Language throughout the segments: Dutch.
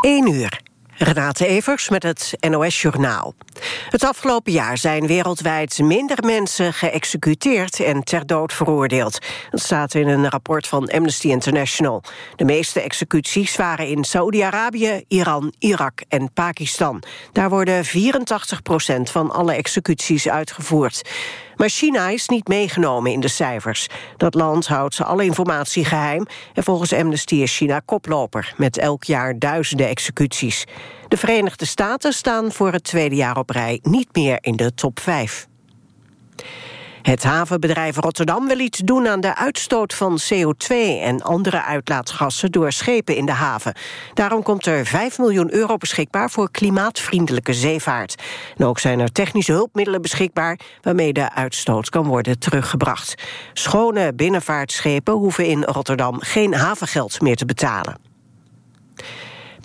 1 uur. Renate Evers met het NOS Journaal. Het afgelopen jaar zijn wereldwijd minder mensen geëxecuteerd en ter dood veroordeeld. Dat staat in een rapport van Amnesty International. De meeste executies waren in Saoedi-Arabië, Iran, Irak en Pakistan. Daar worden 84 procent van alle executies uitgevoerd. Maar China is niet meegenomen in de cijfers. Dat land houdt alle informatie geheim... en volgens Amnesty is China koploper... met elk jaar duizenden executies. De Verenigde Staten staan voor het tweede jaar op rij... niet meer in de top 5. Het havenbedrijf Rotterdam wil iets doen aan de uitstoot van CO2 en andere uitlaatgassen door schepen in de haven. Daarom komt er 5 miljoen euro beschikbaar voor klimaatvriendelijke zeevaart. En ook zijn er technische hulpmiddelen beschikbaar waarmee de uitstoot kan worden teruggebracht. Schone binnenvaartschepen hoeven in Rotterdam geen havengeld meer te betalen.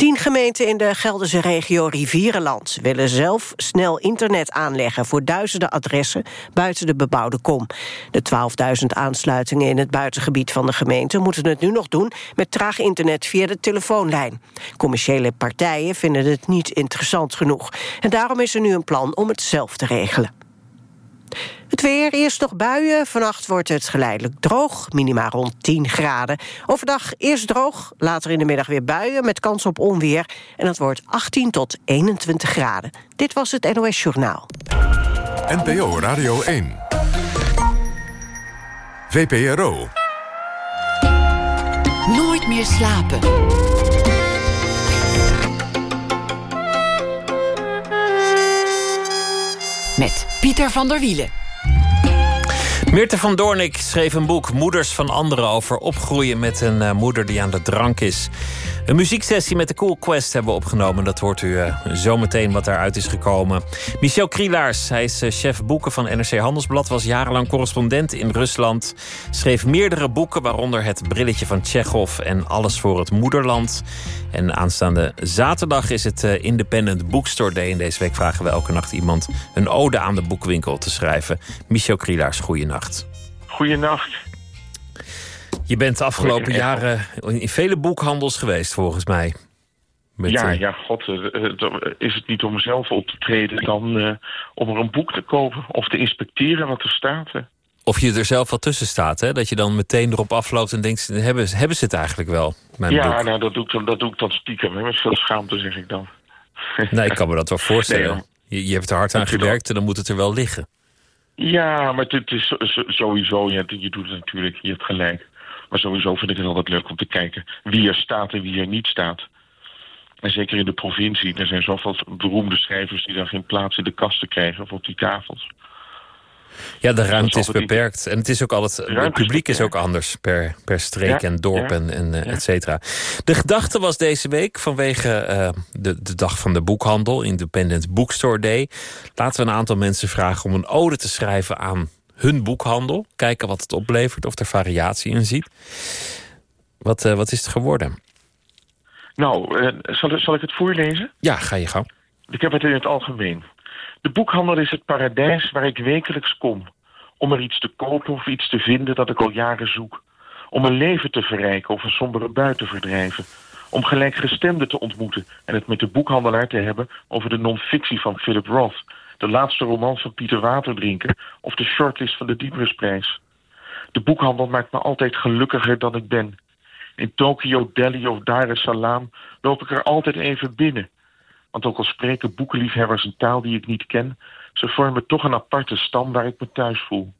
Tien gemeenten in de Gelderse regio Rivierenland... willen zelf snel internet aanleggen voor duizenden adressen... buiten de bebouwde kom. De 12.000 aansluitingen in het buitengebied van de gemeente... moeten het nu nog doen met traag internet via de telefoonlijn. Commerciële partijen vinden het niet interessant genoeg. En daarom is er nu een plan om het zelf te regelen. Het weer, eerst nog buien. Vannacht wordt het geleidelijk droog, minima rond 10 graden. Overdag eerst droog, later in de middag weer buien... met kans op onweer. En dat wordt 18 tot 21 graden. Dit was het NOS Journaal. NPO Radio 1. VPRO. Nooit meer slapen. Met Pieter van der Wielen. Meerte van Doornik schreef een boek Moeders van Anderen over opgroeien met een uh, moeder die aan de drank is. Een muzieksessie met de Cool Quest hebben we opgenomen. Dat hoort u uh, zometeen wat daaruit is gekomen. Michel Krielaars, hij is uh, chef boeken van NRC Handelsblad... was jarenlang correspondent in Rusland. Schreef meerdere boeken, waaronder Het Brilletje van Tsjechov... en Alles voor het Moederland. En aanstaande zaterdag is het Independent Bookstore Day. En deze week vragen we elke nacht iemand een ode aan de boekwinkel te schrijven. Michel Krielaars, goeienacht. Goeienacht. Je bent de afgelopen jaren in vele boekhandels geweest, volgens mij. Met, ja, ja, god, is het niet om zelf op te treden dan uh, om er een boek te kopen of te inspecteren wat er staat. Of je er zelf wat tussen staat, hè? Dat je dan meteen erop afloopt en denkt, hebben, hebben ze het eigenlijk wel? Mijn ja, boek? nou, dat doe ik dan, dat doe ik dan stiekem, met veel schaamte zeg ik dan. Nee, ik kan me dat wel voorstellen. Nee, je, je, hebt er hard aan gewerkt en dan moet het er wel liggen. Ja, maar het is sowieso, je, je doet het natuurlijk, je hebt gelijk. Maar sowieso vind ik het altijd leuk om te kijken wie er staat en wie er niet staat. En zeker in de provincie, er zijn zoveel beroemde schrijvers... die dan geen plaats in de kasten krijgen of op die tafels. Ja, de ruimte is beperkt. En het is ook altijd. Het publiek is ook anders per, per streek en dorp en, en uh, et cetera. De gedachte was deze week vanwege uh, de, de dag van de boekhandel, Independent Bookstore Day. Laten we een aantal mensen vragen om een ode te schrijven aan hun boekhandel. Kijken wat het oplevert, of er variatie in ziet. Wat, uh, wat is het geworden? Nou, zal, zal ik het voorlezen? Ja, ga je gang. Ik heb het in het algemeen. De boekhandel is het paradijs waar ik wekelijks kom. Om er iets te kopen of iets te vinden dat ik al jaren zoek. Om een leven te verrijken of een sombere bui te verdrijven. Om gelijkgestemden te ontmoeten en het met de boekhandelaar te hebben... over de non-fictie van Philip Roth... de laatste roman van Pieter Waterdrinker... of de shortlist van de Diepersprijs. De boekhandel maakt me altijd gelukkiger dan ik ben. In Tokio, Delhi of Dar es Salaam loop ik er altijd even binnen... Want ook al spreken boekenliefhebbers een taal die ik niet ken... ze vormen toch een aparte stam waar ik me thuis voel.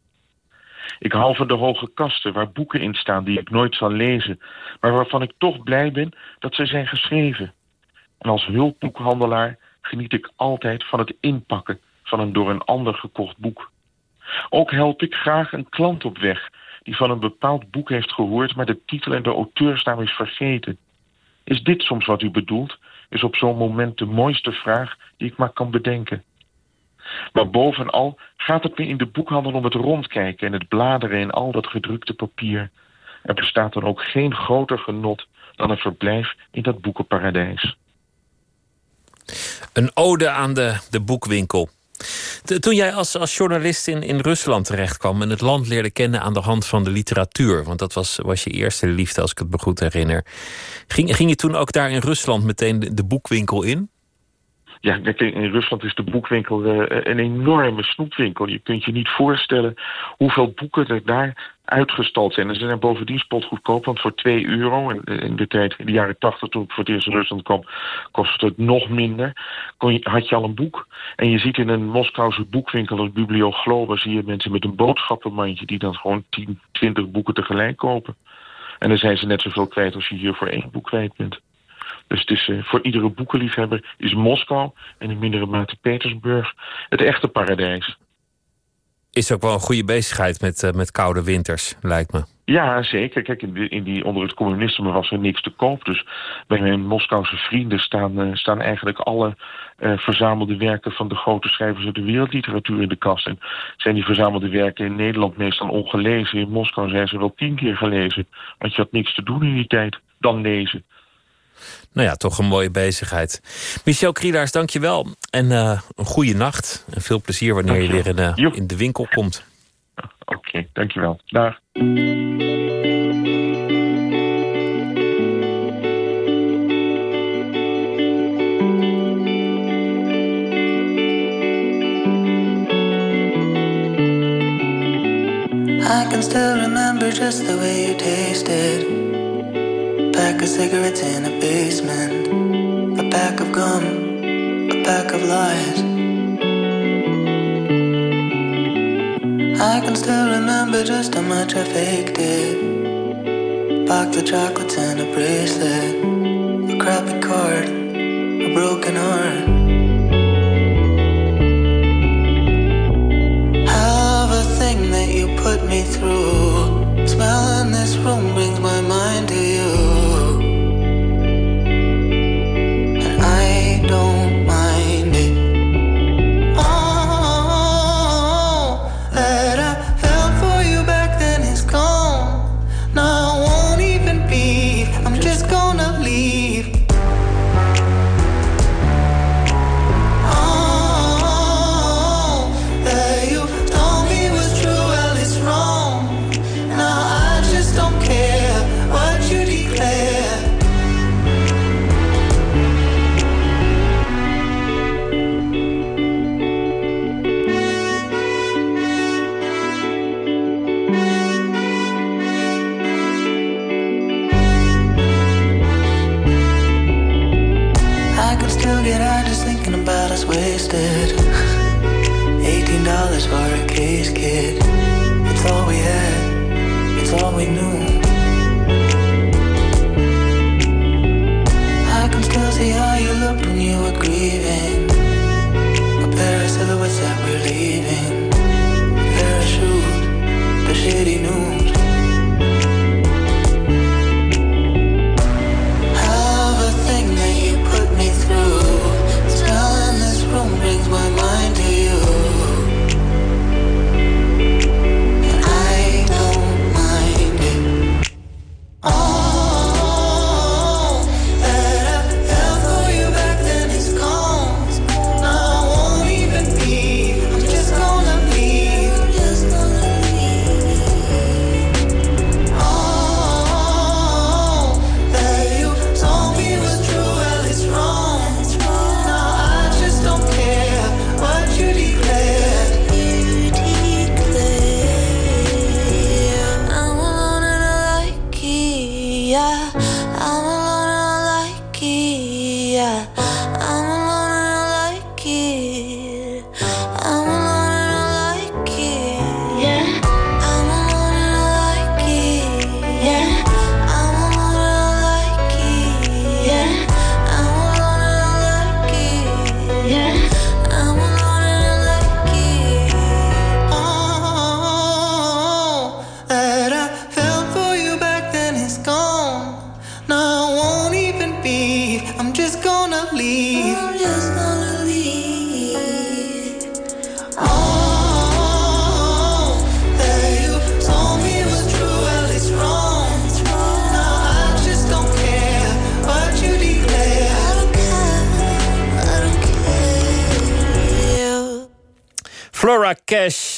Ik hou van de hoge kasten waar boeken in staan die ik nooit zal lezen... maar waarvan ik toch blij ben dat ze zijn geschreven. En als hulpboekhandelaar geniet ik altijd van het inpakken... van een door een ander gekocht boek. Ook help ik graag een klant op weg... die van een bepaald boek heeft gehoord... maar de titel en de auteursnaam is vergeten. Is dit soms wat u bedoelt is op zo'n moment de mooiste vraag die ik maar kan bedenken. Maar bovenal gaat het me in de boekhandel om het rondkijken en het bladeren in al dat gedrukte papier. Er bestaat dan ook geen groter genot dan een verblijf in dat boekenparadijs. Een ode aan de, de boekwinkel. Toen jij als, als journalist in, in Rusland terechtkwam en het land leerde kennen aan de hand van de literatuur, want dat was, was je eerste liefde, als ik het me goed herinner. Ging, ging je toen ook daar in Rusland meteen de, de boekwinkel in? Ja, in Rusland is de boekwinkel uh, een enorme snoepwinkel. Je kunt je niet voorstellen hoeveel boeken er daar uitgestald zijn. En ze zijn bovendien spotgoedkoop, want voor 2 euro... En in de tijd, in de jaren 80, toen ik voor het eerst in Rusland kwam... kostte het nog minder. Je, had je al een boek. En je ziet in een Moskouse boekwinkel, als Bibliogloba... zie je mensen met een boodschappenmandje... die dan gewoon 10, 20 boeken tegelijk kopen. En dan zijn ze net zoveel kwijt als je hier voor één boek kwijt bent. Dus het is, uh, voor iedere boekenliefhebber is Moskou en in mindere mate Petersburg het echte paradijs. Is ook wel een goede bezigheid met, uh, met koude winters, lijkt me. Ja, zeker. Kijk, in, die, in die, onder het communisme was er niks te koop. Dus bij mijn Moskouse vrienden staan, uh, staan eigenlijk alle uh, verzamelde werken van de grote schrijvers uit de wereldliteratuur in de kast. En zijn die verzamelde werken in Nederland meestal ongelezen. In Moskou zijn ze wel tien keer gelezen. Want je had niks te doen in die tijd dan lezen. Nou ja, toch een mooie bezigheid. Michel Krielaars, dank je wel. En uh, een goede nacht. En veel plezier wanneer je weer in, uh, in de winkel komt. Oké, okay, dankjewel. Dag. I can still remember just the way you tasted. Pack of cigarettes in a basement, a pack of gum, a pack of lies. I can still remember just how much I faked it. A box of chocolates and a bracelet, a crappy card, a broken heart. Have a thing that you put me through. Smell in this room brings my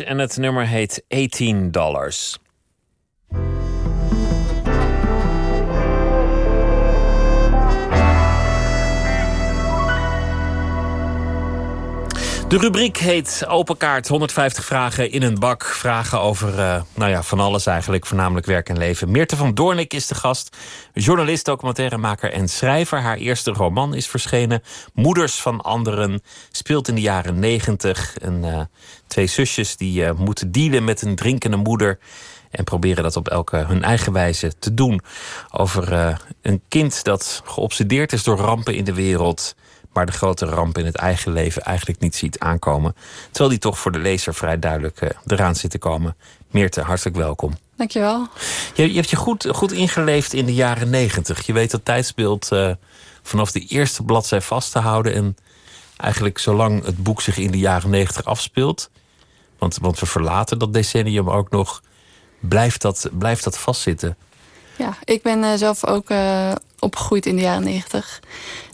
en het nummer heet 18 dollars. De rubriek heet Open Kaart. 150 vragen in een bak. Vragen over uh, nou ja, van alles eigenlijk, voornamelijk werk en leven. Meerte van Doornik is de gast. Journalist, documentairemaker en schrijver. Haar eerste roman is verschenen. Moeders van Anderen. Speelt in de jaren 90. En, uh, twee zusjes die uh, moeten dealen met een drinkende moeder. En proberen dat op elke hun eigen wijze te doen. Over een kind dat geobsedeerd is door rampen in de wereld maar de grote ramp in het eigen leven eigenlijk niet ziet aankomen. Terwijl die toch voor de lezer vrij duidelijk uh, eraan zit te komen. Meerte, hartelijk welkom. Dankjewel. Je, je hebt je goed, goed ingeleefd in de jaren negentig. Je weet dat tijdsbeeld uh, vanaf de eerste bladzij vast te houden. En eigenlijk zolang het boek zich in de jaren negentig afspeelt. Want, want we verlaten dat decennium ook nog. Blijft dat, blijft dat vastzitten? Ja, ik ben uh, zelf ook uh, opgegroeid in de jaren negentig.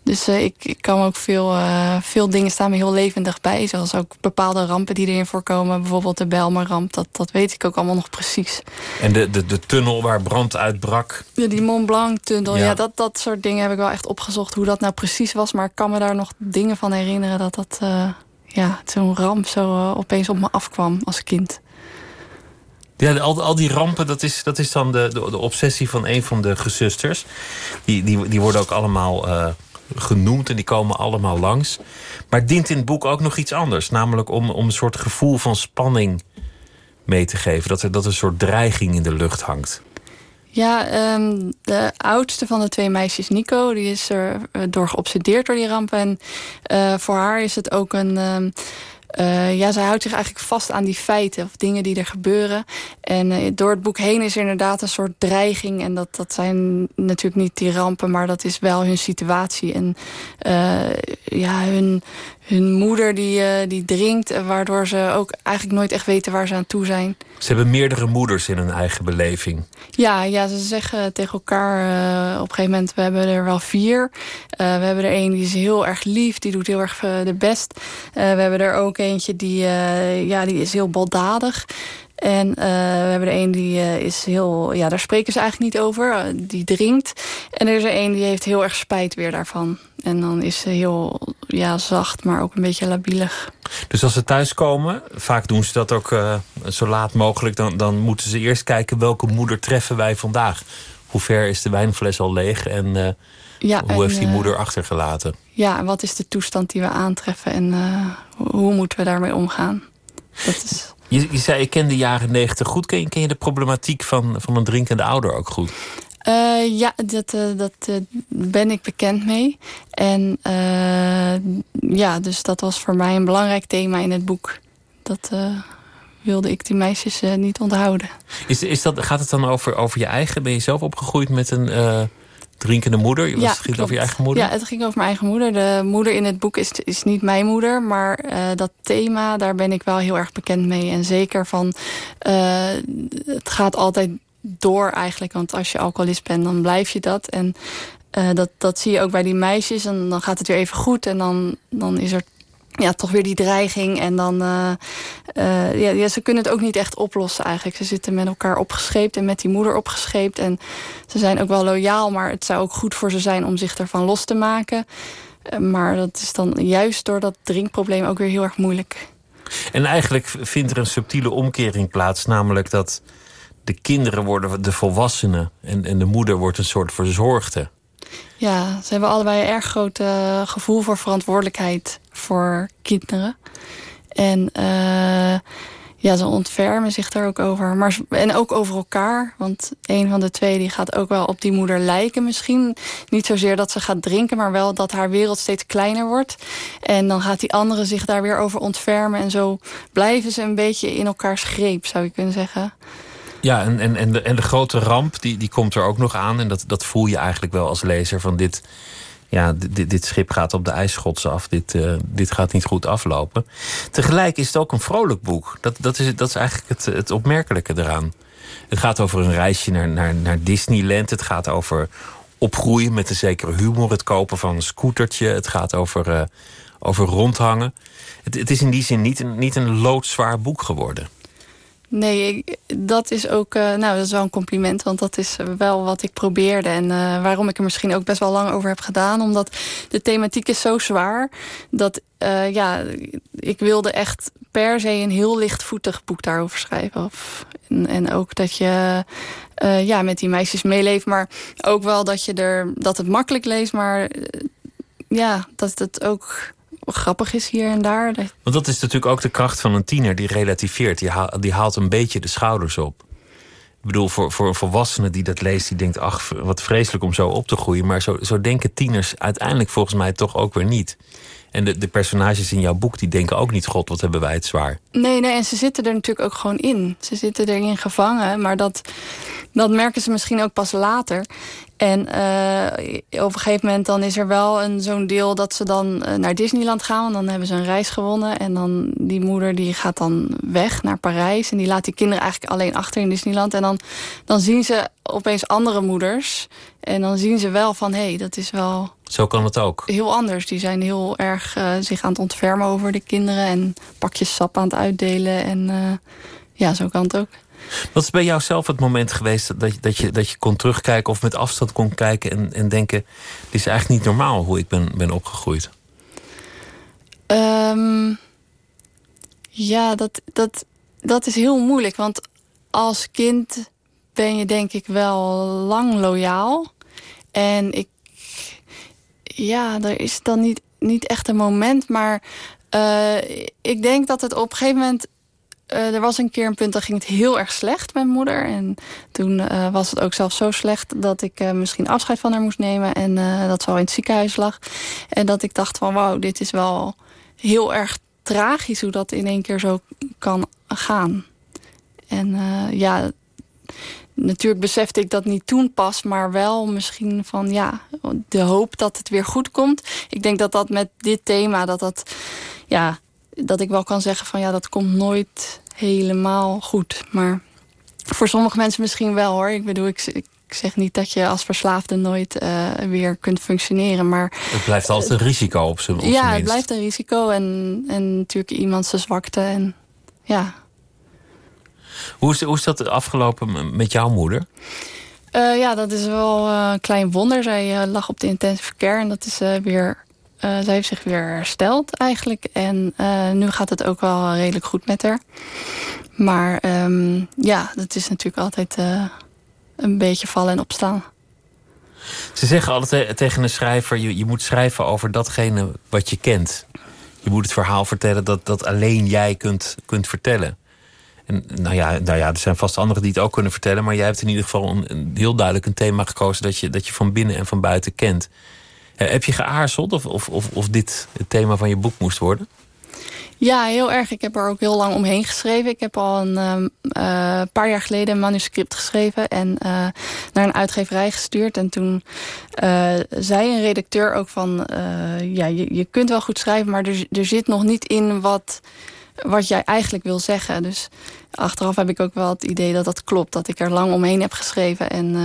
Dus uh, ik, ik, kan ook veel, veel dingen staan me heel levendig bij. Zoals ook bepaalde rampen die erin voorkomen. Bijvoorbeeld de Belmer-ramp. Dat, dat weet ik ook allemaal nog precies. En de, de, de tunnel waar brand uitbrak? Ja, die Mont Blanc-tunnel. Ja. ja, dat, dat soort dingen heb ik wel echt opgezocht. Hoe dat nou precies was. Maar ik kan me daar nog dingen van herinneren. Dat dat ja, zo'n ramp zo opeens op me afkwam als kind. Ja, al, al die rampen, dat is, dat is dan de, de, obsessie van een van de gezusters. Die, die, die worden ook allemaal uh, genoemd en die komen allemaal langs. Maar dient in het boek ook nog iets anders. Namelijk om, om een soort gevoel van spanning mee te geven. Dat er, dat een soort dreiging in de lucht hangt. Ja, um, de oudste van de twee meisjes, Nico, die is er door geobsedeerd door die rampen. En uh, voor haar is het ook een... Um, uh, ja, zij houdt zich eigenlijk vast aan die feiten of dingen die er gebeuren. En uh, door het boek heen is er inderdaad een soort dreiging. En dat, dat zijn natuurlijk niet die rampen, maar dat is wel hun situatie. En uh, ja, hun, hun moeder die, die drinkt, waardoor ze ook eigenlijk nooit echt weten waar ze aan toe zijn. Ze hebben meerdere moeders in hun eigen beleving. Ja, ja ze zeggen tegen elkaar op een gegeven moment, we hebben er wel vier. we hebben er één die is heel erg lief, die doet heel erg de best. we hebben er ook eentje die, ja, die is heel baldadig. En uh, we hebben er een die uh, is heel... Ja, daar spreken ze eigenlijk niet over. die drinkt. En er is er een die heeft heel erg spijt weer daarvan. En dan is ze heel ja, zacht, maar ook een beetje labielig. Dus als ze thuiskomen, vaak doen ze dat ook zo laat mogelijk... Dan, dan moeten ze eerst kijken welke moeder treffen wij vandaag. Hoe ver is de wijnfles al leeg en... Ja, hoe heeft die moeder achtergelaten? Ja, en wat is de toestand die we aantreffen en uh, hoe moeten we daarmee omgaan? Dat is... je, je zei, ik ken de jaren negentig goed. Ken je, ken je de problematiek van, van een drinkende ouder ook goed? Uh, ja, dat, uh, dat uh, ben ik bekend mee. En ja, dus dat was voor mij een belangrijk thema in het boek. Dat wilde ik die meisjes niet onthouden. Is, is dat, gaat het dan over, over je eigen? Ben je zelf opgegroeid met een drinkende moeder? Ja, het ging over je eigen moeder? Ja, het ging over mijn eigen moeder. De moeder in het boek is, is niet mijn moeder. Maar uh, dat thema, daar ben ik wel heel erg bekend mee. En zeker van, uh, het gaat altijd door eigenlijk. Want als je alcoholist bent, dan blijf je dat. En uh, dat, dat zie je ook bij die meisjes. En dan gaat het weer even goed. En dan, dan is er ja, toch weer die dreiging. En dan, uh, uh, ja, ze kunnen het ook niet echt oplossen eigenlijk. Ze zitten met elkaar opgescheept en met die moeder opgescheept. En ze zijn ook wel loyaal, maar het zou ook goed voor ze zijn om zich ervan los te maken. Maar dat is dan juist door dat drinkprobleem ook weer heel erg moeilijk. En eigenlijk vindt er een subtiele omkering plaats, namelijk dat de kinderen worden de volwassenen en, en de moeder wordt een soort verzorgde. Ja, ze hebben allebei een erg groot uh, gevoel voor verantwoordelijkheid voor kinderen. En uh, ja, ze ontfermen zich daar ook over. Maar, en ook over elkaar. Want een van de twee die gaat ook wel op die moeder lijken misschien. Niet zozeer dat ze gaat drinken, maar wel dat haar wereld steeds kleiner wordt. En dan gaat die andere zich daar weer over ontfermen. En zo blijven ze een beetje in elkaars greep, zou je kunnen zeggen. Ja, en, en, en, de, en de grote ramp die, die komt er ook nog aan. En dat, dat voel je eigenlijk wel als lezer van dit... Ja, dit, dit schip gaat op de ijsschots af. Dit, uh, dit gaat niet goed aflopen. Tegelijk is het ook een vrolijk boek. Dat, dat, is, dat is eigenlijk het, het opmerkelijke eraan. Het gaat over een reisje naar, naar, naar Disneyland. Het gaat over opgroeien met een zekere humor. Het kopen van een scootertje. Het gaat over, uh, over rondhangen. Het, het is in die zin niet niet een loodzwaar boek geworden. Nee, dat is ook uh, nou, dat is wel een compliment. Want dat is wel wat ik probeerde. En uh, waarom ik er misschien ook best wel lang over heb gedaan. Omdat de thematiek is zo zwaar. Dat uh, ja, ik wilde echt per se een heel lichtvoetig boek daarover schrijven. Of, en, en ook dat je ja, met die meisjes meeleeft. Maar ook wel dat, je er, dat het makkelijk leest. Maar ja, dat het ook grappig is hier en daar. Want dat is natuurlijk ook de kracht van een tiener die relativeert. Die, haalt, die haalt een beetje de schouders op. Ik bedoel, voor, voor een volwassene die dat leest, die denkt: ach, wat vreselijk om zo op te groeien. Maar zo, zo denken tieners uiteindelijk volgens mij toch ook weer niet. En de, de personages in jouw boek die denken ook niet: God, wat hebben wij het zwaar. Nee, nee, en ze zitten er natuurlijk ook gewoon in. Ze zitten erin gevangen, maar dat, dat merken ze misschien ook pas later. En uh, op een gegeven moment dan is er wel een zo'n deel dat ze dan uh, naar Disneyland gaan. Want dan hebben ze een reis gewonnen. En dan die moeder die gaat dan weg naar Parijs. En die laat die kinderen eigenlijk alleen achter in Disneyland. En dan, dan zien ze opeens andere moeders. En dan zien ze wel van, hé, hey, dat is wel... Zo kan het ook. Heel anders. Die zijn heel erg uh, zich aan het ontfermen over de kinderen. En pakjes sap aan het uitdelen. En ja, zo kan het ook. Wat is bij jou zelf het moment geweest dat, dat, je, dat je kon terugkijken of met afstand kon kijken en, en denken: dit is eigenlijk niet normaal hoe ik ben, ben opgegroeid? Um, ja, dat, dat, dat is heel moeilijk. Want als kind ben je denk ik wel lang loyaal. En ik. Ja, er is dan niet, niet echt een moment. Maar uh, ik denk dat het op een gegeven moment uh, er was een keer een punt dat ging het heel erg slecht met moeder. En toen uh, was het ook zelfs zo slecht dat ik uh, misschien afscheid van haar moest nemen. En dat ze al in het ziekenhuis lag. En dat ik dacht van wauw, dit is wel heel erg tragisch hoe dat in één keer zo kan gaan. En ja, natuurlijk besefte ik dat niet toen pas, maar wel misschien van ja, de hoop dat het weer goed komt. Ik denk dat dat met dit thema, dat dat ja, dat ik wel kan zeggen van ja, dat komt nooit helemaal goed. Maar voor sommige mensen misschien wel hoor. Ik bedoel, ik, ik zeg niet dat je als verslaafde nooit uh, weer kunt functioneren. Maar het blijft altijd een risico op zijn Ja, het blijft een risico. En, en natuurlijk iemand zijn zwakte. En, ja. Hoe is, hoe is dat afgelopen met jouw moeder? Uh, ja, dat is wel een klein wonder. Zij lag op de intensive care en dat is weer uh, zij heeft zich weer hersteld eigenlijk. En uh, nu gaat het ook wel redelijk goed met haar. Maar um, ja, dat is natuurlijk altijd uh, een beetje vallen en opstaan. Ze zeggen altijd tegen een schrijver... Je, je moet schrijven over datgene wat je kent. Je moet het verhaal vertellen dat, dat alleen jij kunt, kunt vertellen. En nou ja, nou ja, er zijn vast anderen die het ook kunnen vertellen... maar jij hebt in ieder geval een heel duidelijk een thema gekozen... dat je, dat je van binnen en van buiten kent. Eh, heb je geaarzeld of, of, of, of dit het thema van je boek moest worden? Ja, heel erg. Ik heb er ook heel lang omheen geschreven. Ik heb al een uh, paar jaar geleden een manuscript geschreven... en uh, naar een uitgeverij gestuurd. En toen uh, zei een redacteur ook van... ja, je, je kunt wel goed schrijven, maar er, er zit nog niet in wat, wat jij eigenlijk wil zeggen. Dus achteraf heb ik ook wel het idee dat dat klopt. Dat ik er lang omheen heb geschreven. En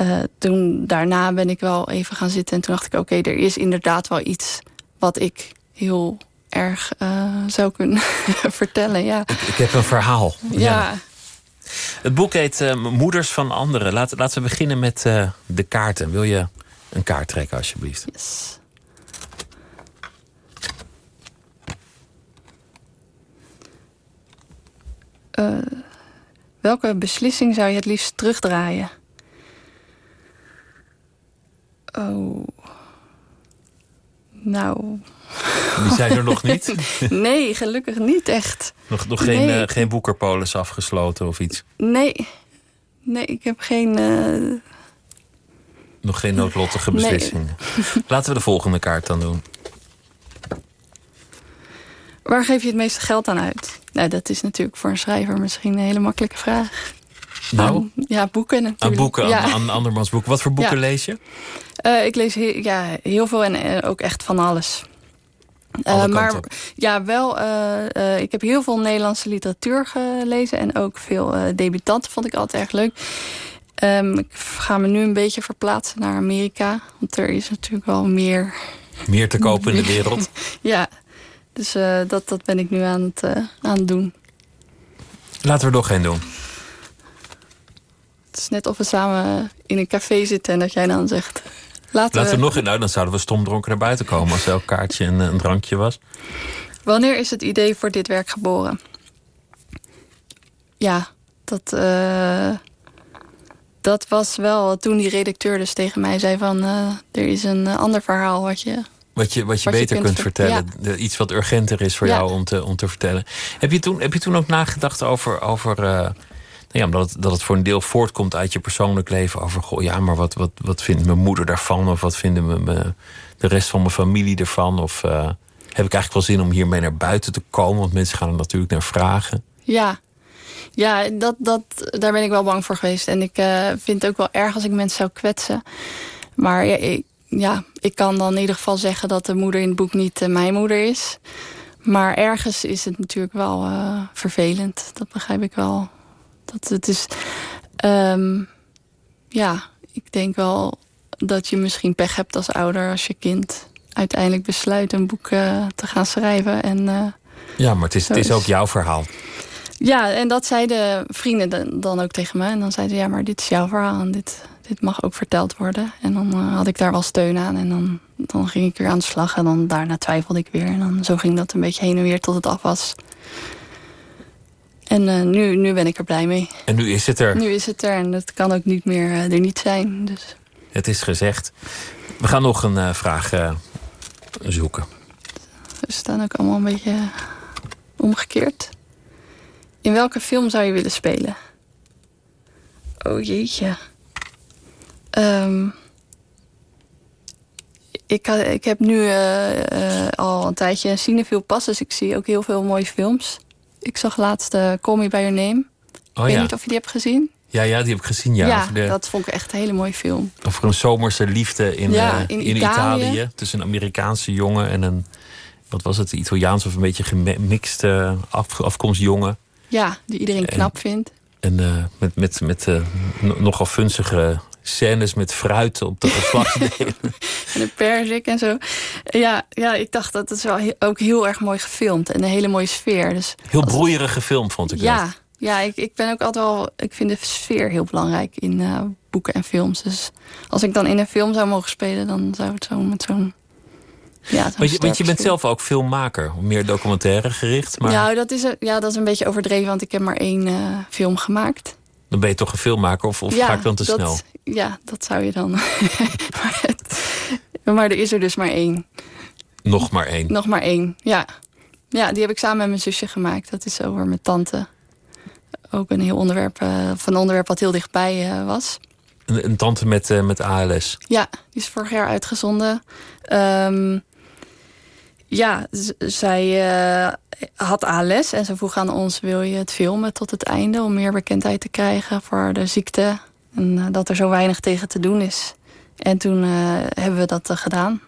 uh, toen daarna ben ik wel even gaan zitten en toen dacht ik... oké, okay, er is inderdaad wel iets wat ik heel erg uh, zou kunnen vertellen. Ja. Ik, ik, heb een verhaal. Ja. ja. Het boek heet uh, Moeders van Anderen. Laten, laten we beginnen met de kaarten. Wil je een kaart trekken, alsjeblieft? Yes. welke beslissing zou je het liefst terugdraaien? Oh. Nou. Die zijn er nog niet? nee, gelukkig niet echt. Nog, nog geen, nee. uh, geen boekerpolis afgesloten of iets? Nee. Nee, ik heb geen... Uh... Nog geen noodlottige beslissingen. Nee. Laten we de volgende kaart dan doen. Waar geef je het meeste geld aan uit? Nou, dat is natuurlijk voor een schrijver misschien een hele makkelijke vraag. Nou? Ja, boeken natuurlijk. Aan boeken, ja. aan, aan andermans boeken. Wat voor boeken ja. lees je? Uh, ik lees heel, ja, heel veel en uh, ook echt van alles. Uh, maar ja, wel. ik heb heel veel Nederlandse literatuur gelezen en ook veel debutanten vond ik altijd erg leuk. Um, ik ga me nu een beetje verplaatsen naar Amerika, want er is natuurlijk wel meer Meer te kopen in de wereld. ja, dus dat, dat ben ik nu aan het, aan het doen. Laten we er nog geen doen. Het is net of we samen in een café zitten en dat jij dan zegt... Laten, Laten we nog in. Nou, dan zouden we stom dronken naar buiten komen als elk kaartje een, een drankje was. Wanneer is het idee voor dit werk geboren? Ja, dat, uh, dat was wel toen die redacteur dus tegen mij zei van... Uh, er is een ander verhaal wat je... Wat je, wat je wat beter je kunt, kunt, vertellen. Ja. Iets wat urgenter is voor ja. jou om te, om te vertellen. Heb je toen, heb je toen ook nagedacht over... over uh, ja, omdat het, dat het voor een deel voortkomt uit je persoonlijk leven. Over, goh, ja, maar wat, wat, wat vindt mijn moeder daarvan? Of wat vinden de rest van mijn familie ervan? Of uh, heb ik eigenlijk wel zin om hiermee naar buiten te komen? Want mensen gaan er natuurlijk naar vragen. Ja, ja dat, dat, daar ben ik wel bang voor geweest. En ik uh, vind het ook wel erg als ik mensen zou kwetsen. Maar ja ik, ja, ik kan dan in ieder geval zeggen dat de moeder in het boek niet uh, mijn moeder is. Maar ergens is het natuurlijk wel vervelend. Dat begrijp ik wel. Dat het is... Um, ja, ik denk wel dat je misschien pech hebt als ouder... als je kind uiteindelijk besluit een boek uh, te gaan schrijven. En, uh, ja, maar het is, het is ook jouw verhaal. Ja, en dat zeiden vrienden dan ook tegen me. En dan zeiden ze, ja, maar dit is jouw verhaal en dit, dit mag ook verteld worden. En dan uh, had ik daar wel steun aan. En dan, dan ging ik weer aan de slag. En dan daarna twijfelde ik weer. En dan zo ging dat een beetje heen en weer tot het af was. En uh, nu, nu ben ik er blij mee. En nu is het er. Nu is het er en het kan ook niet meer uh, er niet zijn. Dus. Het is gezegd. We gaan nog een uh, vraag zoeken. Ze staan ook allemaal een beetje omgekeerd. In welke film zou je willen spelen? Oh jeetje. Um, ik, ik heb nu al een tijdje een cinefiel pas, dus ik zie ook heel veel mooie films. Ik zag laatst uh, Call Me By Your Name. Oh, ik weet ja. niet of je die hebt gezien. Ja, ja, die heb ik gezien. Ja, ja de, dat vond ik echt een hele mooie film. Over een zomerse liefde in, ja, uh, in, in Italië. Italië. Tussen een Amerikaanse jongen en een... Wat was het? Italiaans of een beetje gemixt af, afkomst jongen. Ja, die iedereen en, knap vindt. En uh, met, met, met nogal funzige scènes met fruit op de geslachtsdelen. en een perzik en zo. Ja, ja, ik dacht dat het wel ook heel erg mooi gefilmd. En een hele mooie sfeer. Dus heel broeierig gefilmd, vond ik ja, dat. Ja, ik, ik ben ook altijd wel... Ik vind de sfeer heel belangrijk in uh, boeken en films. Dus als ik dan in een film zou mogen spelen... dan zou het zo met zo'n... Ja, want, je, want je bent zelf ook filmmaker, meer documentaire gericht. Maar... Nou, dat is, ja, dat is een beetje overdreven, want ik heb maar één uh, film gemaakt. Dan ben je toch een filmmaker of, of ja, ga ik dan te dat, snel? Ja, dat zou je dan. maar, het, maar, er is er dus maar één. Nog maar één? Nog maar één, ja. Ja, die heb ik samen met mijn zusje gemaakt. Dat is over mijn tante. Ook een heel onderwerp, uh, van een onderwerp wat heel dichtbij uh, was. Een, een, tante met, uh, met ALS? Ja, die is vorig jaar uitgezonden. Um, ja, zij uh, had ALS en ze vroeg aan ons... wil je het filmen tot het einde om meer bekendheid te krijgen voor de ziekte... en uh, dat er zo weinig tegen te doen is. En toen uh, hebben we dat gedaan.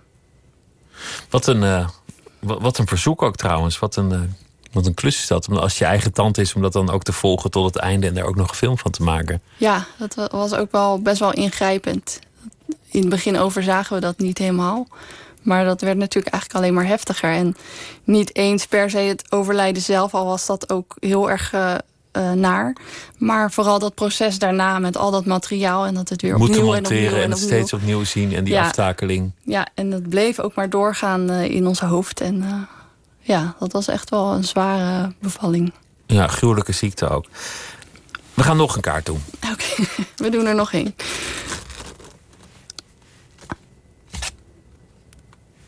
Wat een, wat een verzoek ook trouwens. Wat een, wat een klus is dat. Als je eigen tand is, om dat dan ook te volgen tot het einde... en daar ook nog een film van te maken. Ja, dat was ook wel best wel ingrijpend. In het begin overzagen we dat niet helemaal... Maar dat werd natuurlijk eigenlijk alleen maar heftiger. En niet eens per se het overlijden zelf, al was dat ook heel erg uh, uh, naar. Maar vooral dat proces daarna met al dat materiaal en dat het weer Moeten opnieuw monteren en, opnieuw en, en, het steeds opnieuw zien en die ja. aftakeling. Ja, en dat bleef ook maar doorgaan uh, in ons hoofd. En uh, ja, dat was echt wel een zware bevalling. Ja, gruwelijke ziekte ook. We gaan nog een kaart doen. Oké, okay. we doen er nog één.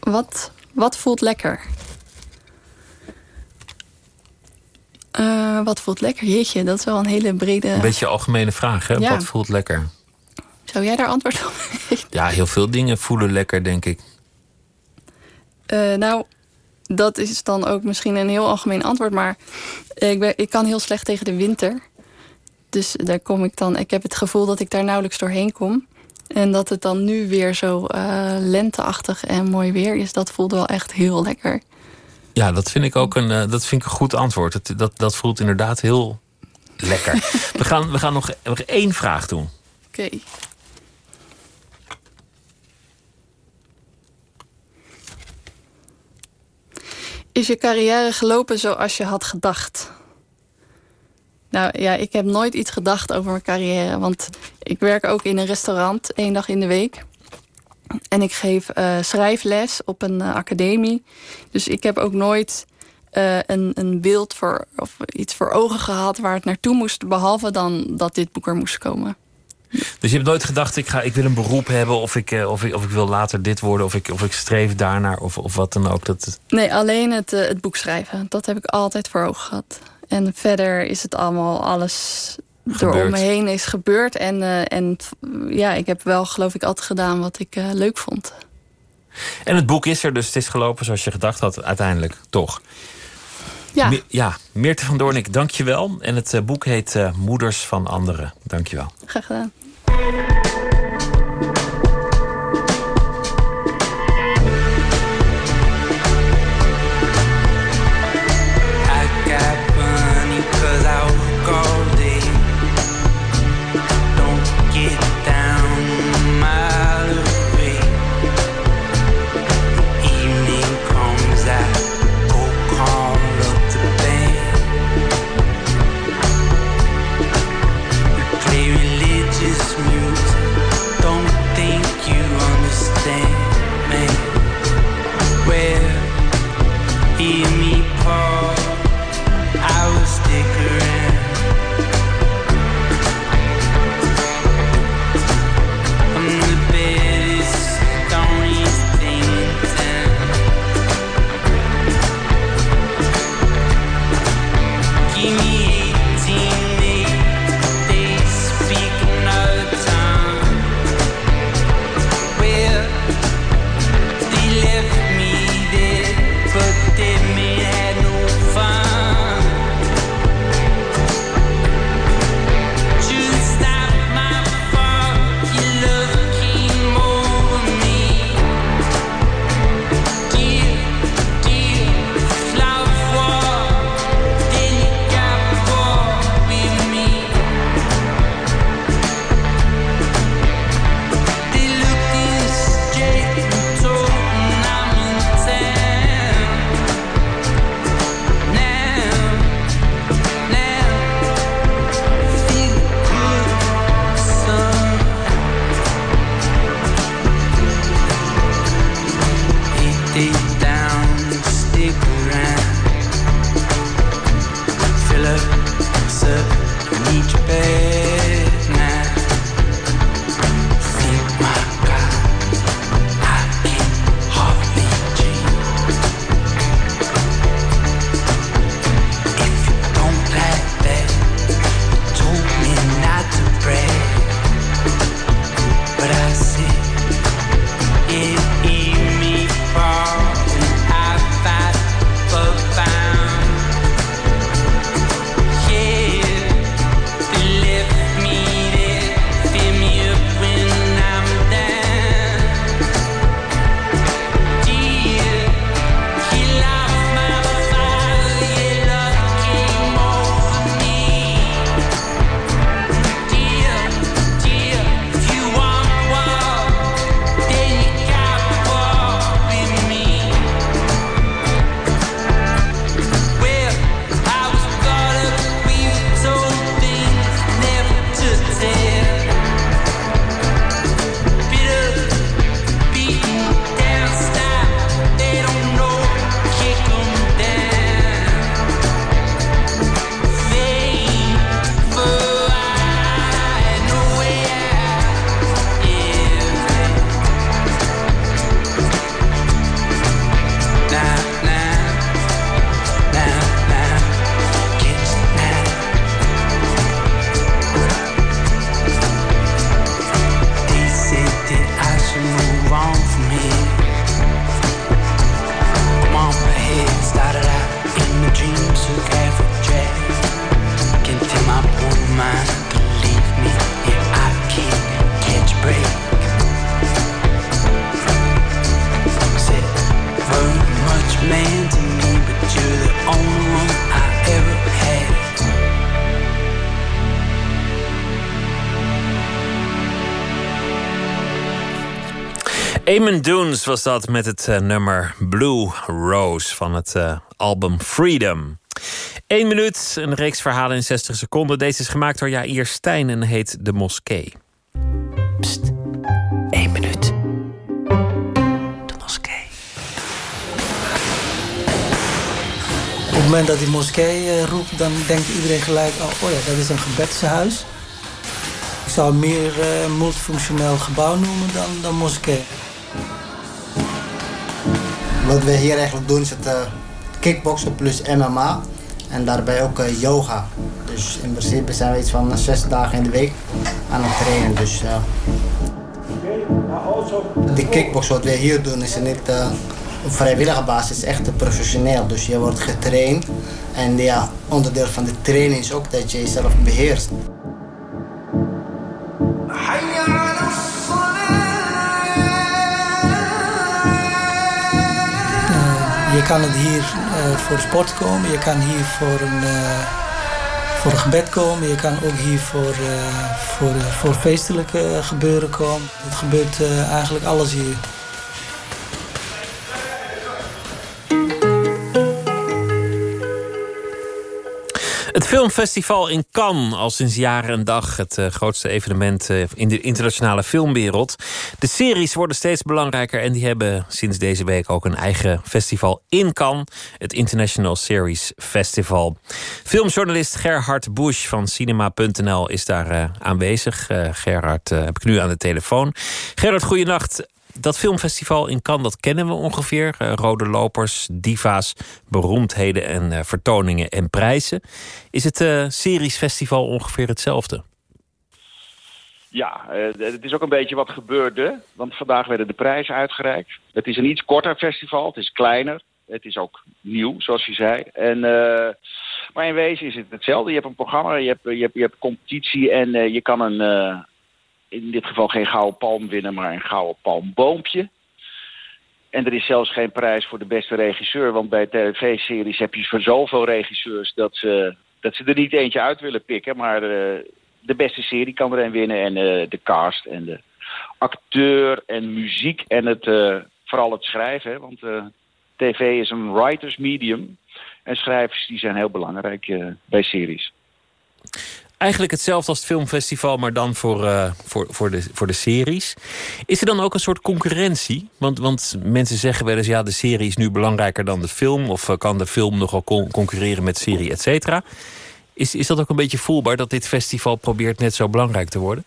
Wat, wat voelt lekker? Uh, wat voelt lekker? Jeetje, dat is wel een hele brede... Een beetje algemene vraag, hè? Ja. Wat voelt lekker? Zou jij daar antwoord op Ja, heel veel dingen voelen lekker, denk ik. Uh, nou, dat is dan ook misschien een heel algemeen antwoord. Maar ik, ben, ik kan heel slecht tegen de winter. Dus daar kom ik dan... Ik heb het gevoel dat ik daar nauwelijks doorheen kom. En dat het dan nu weer zo uh, lenteachtig en mooi weer is, dat voelt wel echt heel lekker. Ja, dat vind ik ook een, uh, dat vind ik een goed antwoord. Dat, dat, dat voelt inderdaad heel lekker. we, gaan, we gaan nog, nog één vraag doen. Oké. Okay. Is je carrière gelopen zoals je had gedacht? Nou ja, ik heb nooit iets gedacht over mijn carrière. Want ik werk ook in een restaurant één dag in de week. En ik geef uh, schrijfles op een uh, academie. Dus ik heb ook nooit uh, een, een beeld voor, of iets voor ogen gehad waar het naartoe moest. Behalve dan dat dit boek er moest komen. Dus je hebt nooit gedacht, ik, ga, ik wil een beroep hebben... of ik, of ik, of ik wil later dit worden, of ik, of ik streef daarnaar... of, of wat dan ook. Dat... Nee, alleen het, het boek schrijven. Dat heb ik altijd voor ogen gehad. En verder is het allemaal alles door om me heen is gebeurd. En, uh, en ja, ik heb wel geloof ik altijd gedaan wat ik uh, leuk vond. En het boek is er, dus het is gelopen zoals je gedacht had uiteindelijk, toch? Ja. Me ja, Meerte van Doornik, dank je wel. En het uh, boek heet Moeders van Anderen. Dank je wel. Graag gedaan. only I. Eamon Dunes was dat met het eh, nummer Blue Rose van het eh, album Freedom. 1 minuut, een reeks verhalen in 60 seconden. Deze is gemaakt door Jair Stijn en heet De Moskee. Pst, moment dat die moskee uh, roept, dan denkt iedereen gelijk... Oh, oh, ja, dat is een gebedshuis. Ik zou meer uh, multifunctioneel gebouw noemen dan, dan moskee. Wat we hier eigenlijk doen is het uh, kickboksen plus MMA. En daarbij ook uh, yoga. Dus in principe zijn we iets van zes dagen in de week aan het trainen. Dus, uh, de kickbox wat we hier doen is niet op vrijwillige basis, echt professioneel. Dus je wordt getraind. En ja, onderdeel van de training is ook dat je jezelf beheerst. Je kan hier uh, voor sport komen, je kan hier voor een, uh, voor een gebed komen, je kan ook hier voor, voor, voor feestelijke gebeuren komen. Het gebeurt eigenlijk alles hier. Het filmfestival in Cannes, al sinds jaren en dag het uh, grootste evenement uh, in de internationale filmwereld. De series worden steeds belangrijker en die hebben sinds deze week ook een eigen festival in Cannes, het International Series Festival. Filmjournalist Gerhard Busch van cinema.nl is daar uh, aanwezig. Gerhard heb ik nu aan de telefoon. Gerhard, goeienacht. Dat filmfestival in Cannes, dat kennen we ongeveer. Uh, rode lopers, diva's, beroemdheden en uh, vertoningen en prijzen. Is het uh, Series Festival ongeveer hetzelfde? Ja, het is ook een beetje wat gebeurde. Want vandaag werden de prijzen uitgereikt. Het is een iets korter festival, het is kleiner. Het is ook nieuw, zoals je zei. En, maar in wezen is het hetzelfde. Je hebt een programma, je hebt, je hebt, je hebt competitie en je kan een in dit geval geen gouden palm winnen, maar een gouden palmboompje. En er is zelfs geen prijs voor de beste regisseur. Want bij tv-series heb je voor zoveel regisseurs dat ze, dat ze er niet eentje uit willen pikken. Maar uh, de beste serie kan er een winnen. En uh, de cast en de acteur en muziek en het, uh, vooral het schrijven. Want tv is een writers medium. En schrijvers die zijn heel belangrijk bij series eigenlijk hetzelfde als het filmfestival, maar dan voor, uh, voor, voor, de, voor de series. Is er dan ook een soort concurrentie? Want, want mensen zeggen wel eens, ja, de serie is nu belangrijker dan de film. Of uh, kan de film nogal con concurreren met serie, et cetera. Is, is dat ook een beetje voelbaar dat dit festival probeert net zo belangrijk te worden?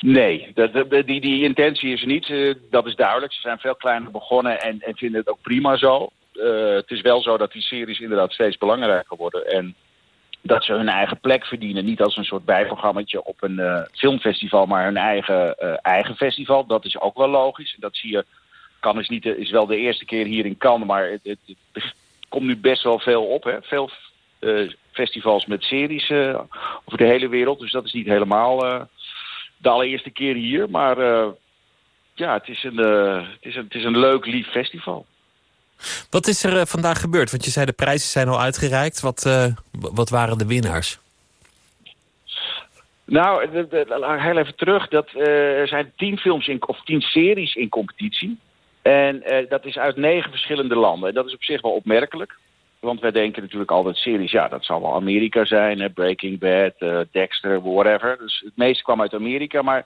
Nee, dat, die, die intentie is niet. Uh, dat is duidelijk. Ze zijn veel kleiner begonnen en, en vinden het ook prima zo. Het is wel zo dat die series inderdaad steeds belangrijker worden. En dat ze hun eigen plek verdienen. Niet als een soort bijprogrammaatje op een uh, filmfestival, maar hun eigen, uh, eigen festival. Dat is ook wel logisch. En dat zie je, kan is, niet, is wel de eerste keer hier in Cannes, maar het, het, komt nu best wel veel op. Hè? Veel uh, festivals met series over de hele wereld. Dus dat is niet helemaal de allereerste keer hier. Maar ja, het is, een, het, is het is een leuk, lief festival. Wat is er uh, vandaag gebeurd? Want je zei de prijzen zijn al uitgereikt. Wat, uh, wat waren de winnaars? Nou, heel even terug. Dat, uh, er zijn tien films in, of tien series in competitie. En dat is uit negen verschillende landen. En dat is op zich wel opmerkelijk. Want wij denken natuurlijk altijd series, ja, dat zal wel Amerika zijn. Breaking Bad, Dexter, whatever. Dus het meeste kwam uit Amerika. Maar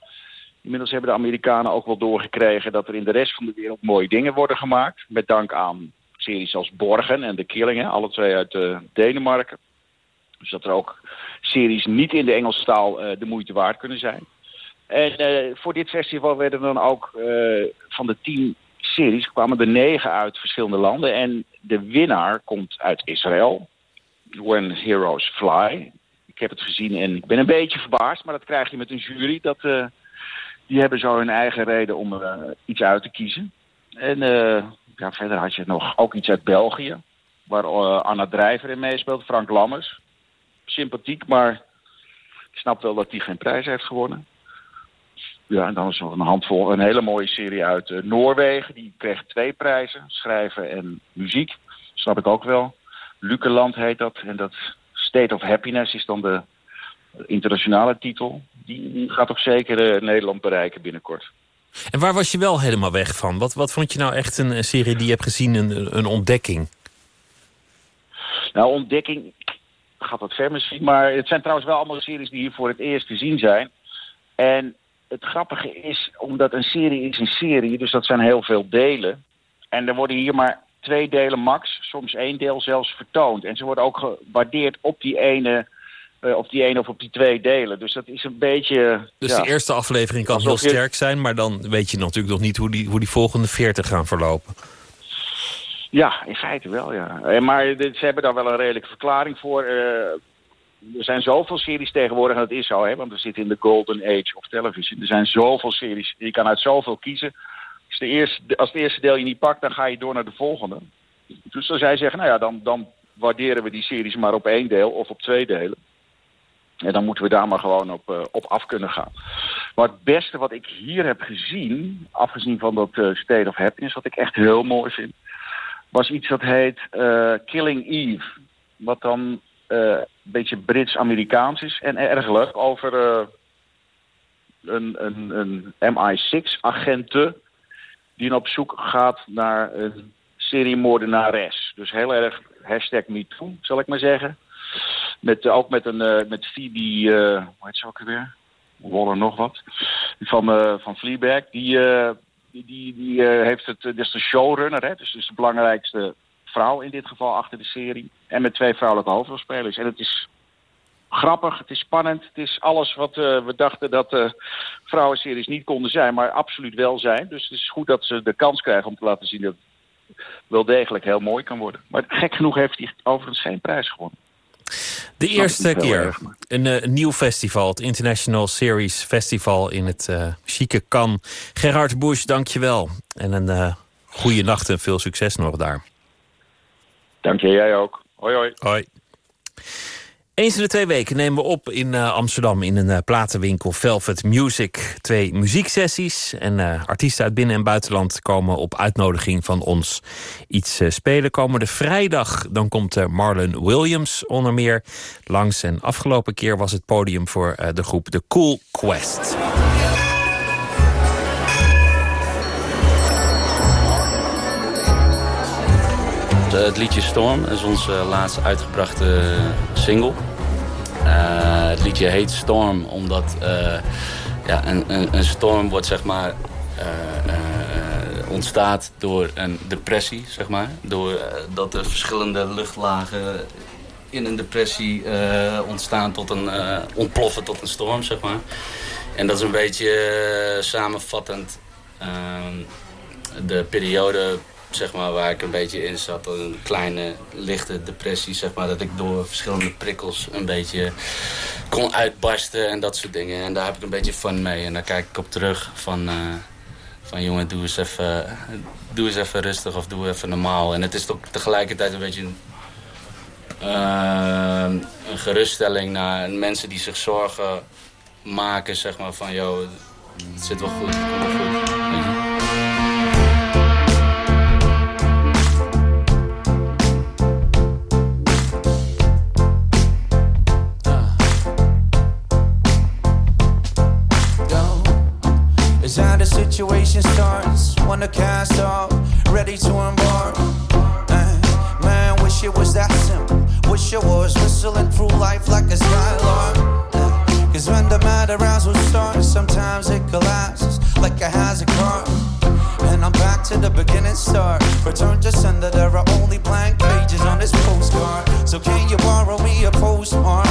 Inmiddels hebben de Amerikanen ook wel doorgekregen dat er in de rest van de wereld mooie dingen worden gemaakt. Met dank aan series als Borgen en The Killing, alle twee uit uh, Denemarken. Dus dat er ook series niet in de Engelse taal uh, de moeite waard kunnen zijn. En uh, voor dit festival werden dan ook van de tien series kwamen er negen uit verschillende landen. En de winnaar komt uit Israël. When Heroes Fly. Ik heb het gezien en ik ben een beetje verbaasd, maar dat krijg je met een jury. Dat, die hebben zo hun eigen reden om uh, iets uit te kiezen. En uh, ja, verder had je nog ook iets uit België. Waar uh, Anna Drijver in meespeelt, Frank Lammers. Sympathiek, maar ik snap wel dat hij geen prijs heeft gewonnen. Ja, en dan is er een handvol, een hele mooie serie uit Noorwegen. Die kreeg twee prijzen, schrijven en muziek. Snap ik ook wel. Lukeland heet dat. En dat State of Happiness is dan de internationale titel. Die, die gaat toch zeker uh, Nederland bereiken binnenkort. En waar was je wel helemaal weg van? Wat, wat vond je nou echt een, een serie die je hebt gezien, een, een ontdekking? Nou, ontdekking gaat wat ver misschien. Maar het zijn trouwens wel allemaal series die hier voor het eerst te zien zijn. En het grappige is, omdat een serie is een serie, dus dat zijn heel veel delen. En er worden hier maar twee delen max, soms één deel zelfs vertoond. En ze worden ook gewaardeerd op die ene, uh, op die ene of op die twee delen. Dus dat is een beetje... Dus de eerste aflevering kan heel sterk zijn, maar dan weet je natuurlijk nog niet hoe die, hoe die volgende veertig gaan verlopen. Ja, in feite wel, ja. Eh, maar ze hebben daar wel een redelijke verklaring voor. Uh, er zijn zoveel series tegenwoordig, en dat is zo, hè, want we zitten in de golden age of television. Er zijn zoveel series, je kan uit zoveel kiezen. Als, de eerste, als het eerste deel je niet pakt, dan ga je door naar de volgende. Dus dan zij zeggen, nou ja, dan, dan waarderen we die series maar op één deel of op twee delen. En dan moeten we daar maar gewoon op, uh, op af kunnen gaan. Maar het beste wat ik hier heb gezien, afgezien van dat uh, State of Happiness, wat ik echt heel mooi vind, was iets dat heet uh, Killing Eve. Wat dan een beetje Brits-Amerikaans is en erg leuk over een, een, een MI6-agente die op zoek gaat naar een seriemoordenares. Dus heel erg hashtag MeToo, zal ik maar zeggen. Met, ook met, een, uh, met Phoebe, uh, hoe heet ze ook weer? Waller nog wat. Van, van Fleabag. Die, die, die, heeft het, dit is de showrunner, hè? dus, dus de belangrijkste vrouw in dit geval achter de serie. En met twee vrouwelijke hoofdrolspelers. En het is grappig, het is spannend. Het is alles wat we dachten dat uh, vrouwenseries niet konden zijn, maar absoluut wel zijn. Dus het is goed dat ze de kans krijgen om te laten zien dat het wel degelijk heel mooi kan worden. Maar gek genoeg heeft hij overigens geen prijs gewonnen. De eerste keer een, uh, nieuw festival, het International Series Festival in het uh, chique Cannes. Gerard Bush, dankjewel. En een uh, goede nacht en veel succes nog daar. Dank je, jij ook. Hoi hoi. Hoi. Eens in de twee weken nemen we op in uh, Amsterdam in een uh, platenwinkel Velvet Music. Twee muzieksessies en uh, artiesten uit binnen- en buitenland komen op uitnodiging van ons iets spelen. Komende vrijdag dan komt Marlon Williams onder meer langs. En afgelopen keer was het podium voor de groep The Cool Quest. Het liedje Storm is onze laatste uitgebrachte single. Uh, het liedje heet Storm omdat ja, een, een, storm wordt zeg maar ontstaat door een depressie zeg maar. Door dat er verschillende luchtlagen in een depressie ontstaan tot een ontploffen tot een storm zeg maar. En dat is een beetje samenvattend de periode zeg maar, waar ik een beetje in zat. Een kleine, lichte depressie, zeg maar. Dat ik door verschillende prikkels een beetje kon uitbarsten en dat soort dingen. En daar heb ik een beetje fun mee. En daar kijk ik op terug van... Uh, van jongen, doe eens, even, doe eens even rustig of doe even normaal. En het is toch tegelijkertijd een beetje... Uh, een geruststelling naar mensen die zich zorgen maken, zeg maar, van... joh, het zit wel goed, het wel goed. Situation starts. Wanna cast off, ready to embark. Uh, man, wish it was that simple. Wish it was whistling through life like a skylark. Uh, Cause when the mad arousal starts, sometimes it collapses like a hazard car. And I'm back to the beginning start. Return to sender, there are only blank pages on this postcard. So can you borrow me a postmark?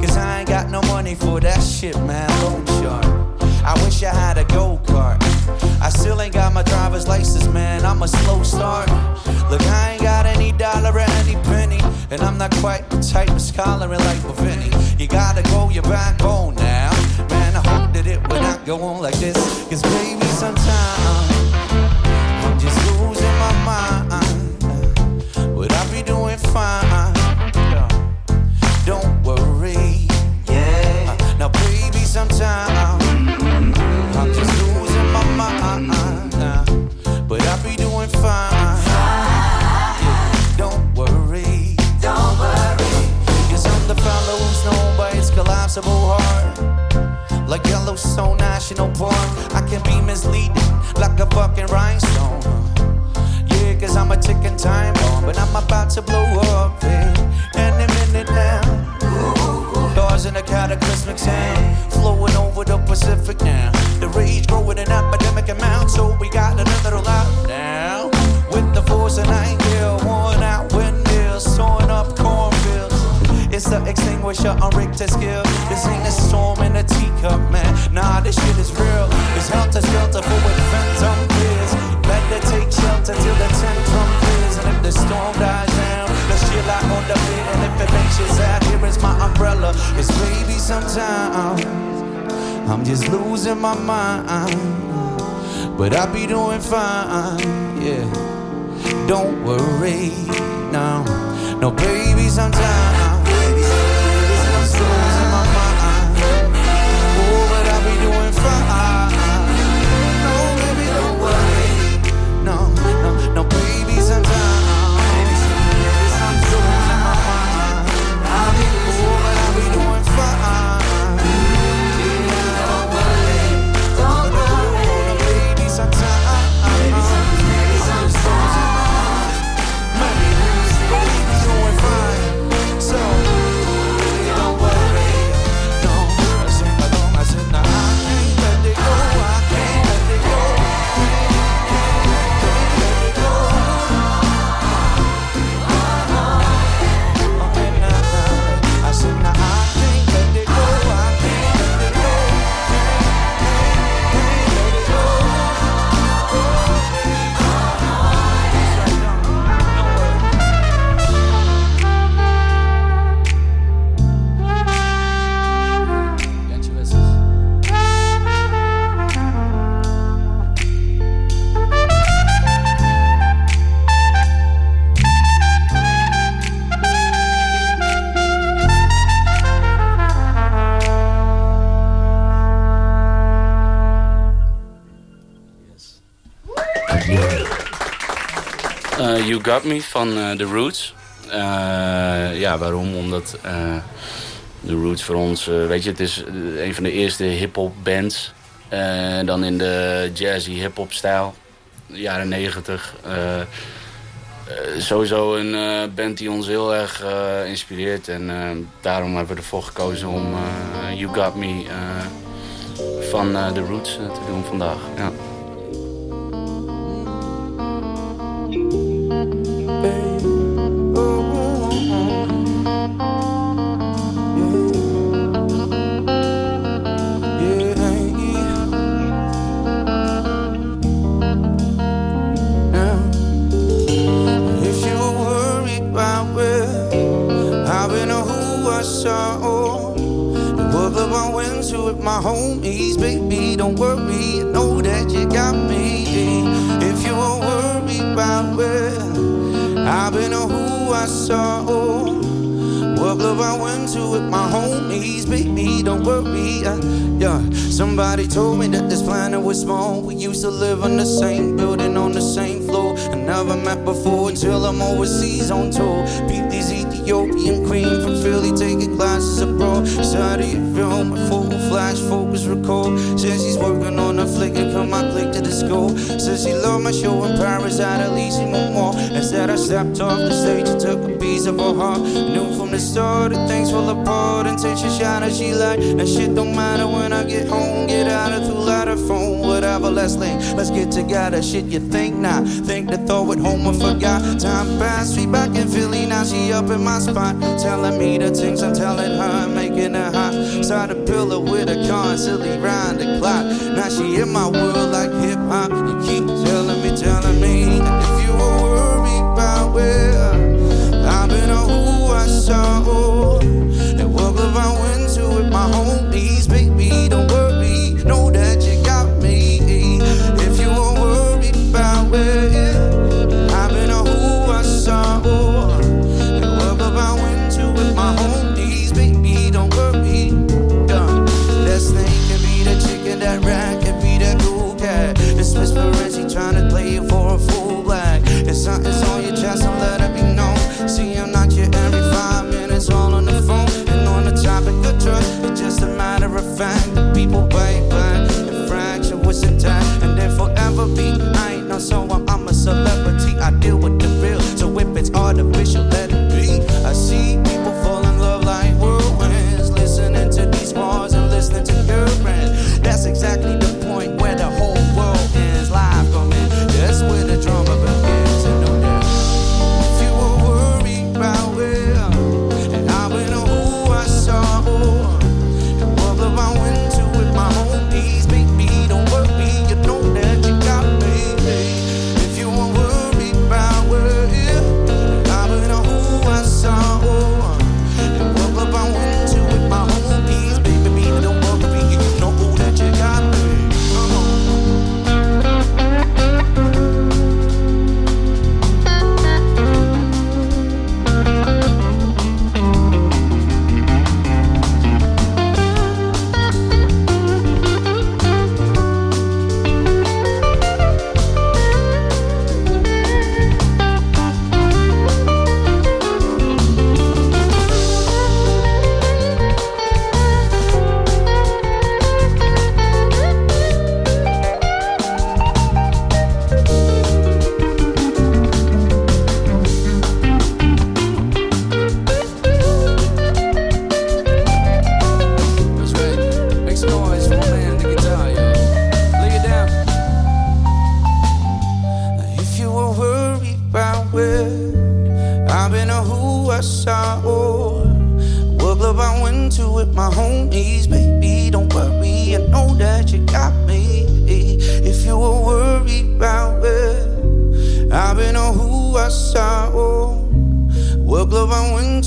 Cause I ain't got no money for that shit, man. Loan shark. I wish I had a go kart. I still ain't got my driver's license, man. I'm a slow start. Look, I ain't got any dollar or any penny. And I'm not quite the type of scholar like Vinny. You gotta go your backbone now. Man, I hope that it will not go on like this. Cause baby, sometimes I'm just losing my mind. Would I be doing fine? Don't worry. Yeah. Now, baby, sometimes No point. I can be misleading like a fucking rhinestone. Yeah, cause I'm a ticking time bomb, but I'm about to blow up yeah, any minute now. Stars in a cataclysmic sound, flowing over the Pacific now. The rage growing an epidemic amount, so we got another lot. The extinguisher on Richter scale. This ain't a storm in a teacup, man. Nah, this shit is real. It's helter skelter for with phantom fears. Better take shelter till the tantrum clears. And if the storm dies down, let's chill out on the bed. And if it makes you sad, here is my umbrella. It's baby sometimes I'm just losing my mind. But I'll be doing fine, yeah. Don't worry, now. no, baby. Sometimes Got Me van eh, The Roots. Eh, ja, waarom? Omdat eh, The Roots voor ons... weet je, het is een van de eerste hip-hop bands. Dan in de jazzy hip-hop stijl. Jaren negentig. Sowieso een band die ons heel erg inspireert. En daarom hebben we ervoor gekozen om You Got Me van The Roots te doen vandaag. Ja. Who what club I went to with my homies, baby, don't worry. I, yeah, somebody told me that this planet was small. We used to live in the same building on the same floor. I never met before until I'm overseas on tour. Beat these Ethiopian queen from Philly taking classes abroad. Saudi film, full flash focus record. Says she's working on a flick and come my click to the school. Says she loved my show in Paris at Elysium Mall. And said I stepped off the stage and took a of her heart. Knew from the start that things fall apart until she shine and she like that shit don't matter when I get home. Get out of too loud a phone, whatever. Let's link, let's get together. Shit you think now? Think the thought at home I forgot. Time passed, we back in Philly now. She up in my spot, telling me the things I'm telling her, making her hot. Side a pillow with a constantly round the clock. Now she in my world like hip hop. You keep telling me, telling me if you were worried about where Oh.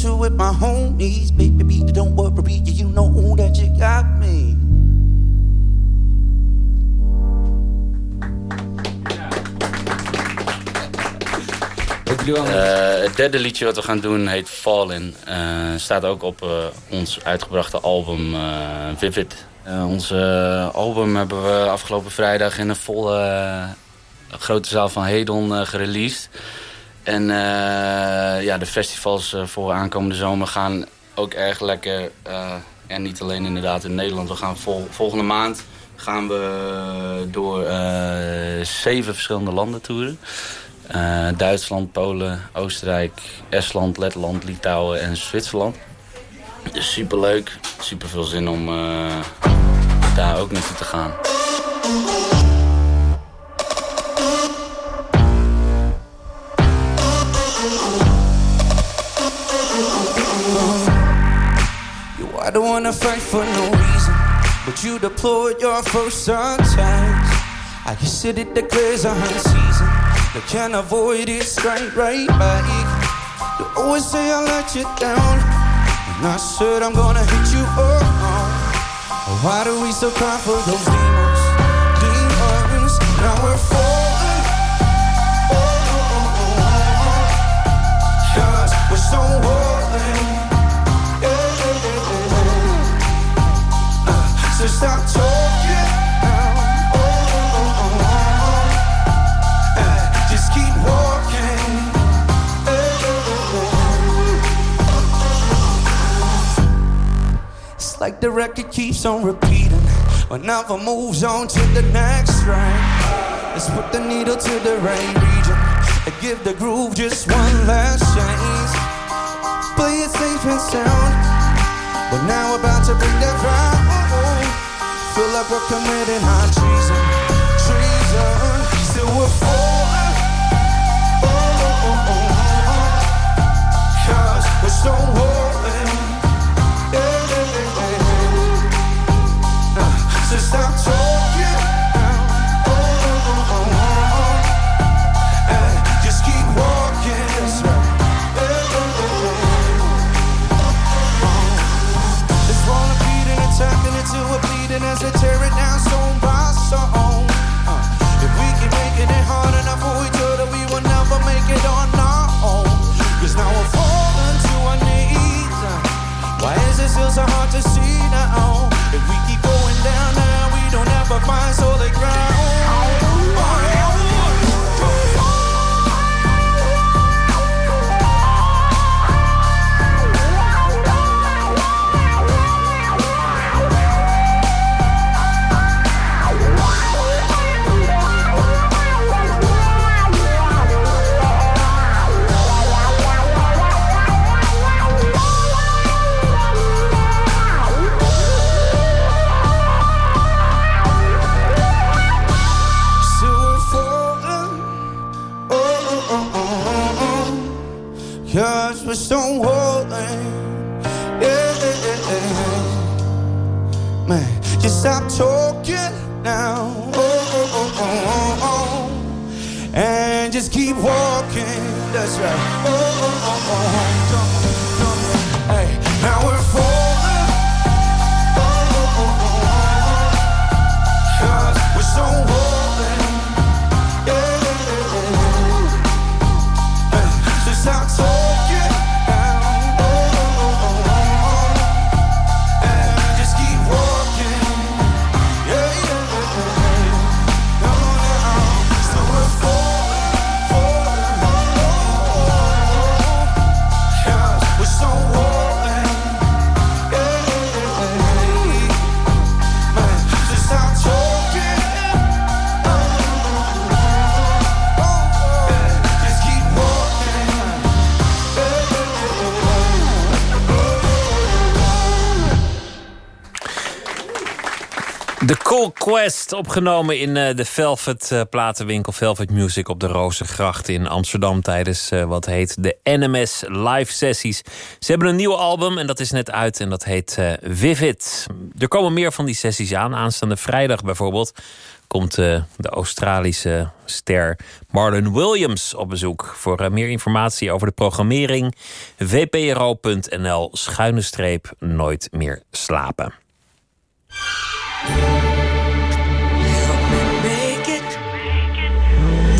With my homies, baby. Don't worry, you know that you got me. Eh, het derde liedje wat we gaan doen heet Fallen. Uh, staat ook op uh, ons uitgebrachte album Vivid. onze album hebben we afgelopen vrijdag in een volle grote zaal van Hedon gereleased. En ja, de festivals voor aankomende zomer gaan ook erg lekker. en niet alleen inderdaad in Nederland. We gaan vol volgende maand gaan we door zeven verschillende landen toeren. Duitsland, Polen, Oostenrijk, Estland, Letland, Litouwen en Zwitserland. Dus super leuk, super veel zin om daar ook naartoe te gaan. I don't wanna fight for no reason But you deployed your first attacks I sit it the clears a season I can't avoid it straight right back. You always say I let you down, and I said I'm gonna hit you up. Why do we still cry for those demons? Demons, now we're falling. Oh, oh, oh, oh, Cause we're so. Like the record keeps on repeating. Another moves on to the next track. Let's put the needle to the right region and give the groove just one last chance. Play it safe and sound, but now about to bring that round. Feel like we're committing high treason. A bleeding as they tear it down stone by stone. Uh, if we keep making it hard enough for each other, we will never make it on our own. Cause now we're falling to our knees. Uh, why is it still so hard to see now? If we keep going down now, we don't ever find solid ground. Stop talking now. Oh, oh, oh, oh, oh, and just keep walking. That's right. Oh, oh, oh, oh. Quest, opgenomen in uh, de Velvet uh, platenwinkel Velvet Music op de Rozengracht in Amsterdam tijdens uh, wat heet de NMS Live Sessies. Ze hebben een nieuw album en dat is net uit en dat heet Vivid. Er komen meer van die sessies aan. Aanstaande vrijdag bijvoorbeeld komt de Australische ster Marlon Williams op bezoek. Voor meer informatie over de programmering vpro.nl schuine streep nooit meer slapen.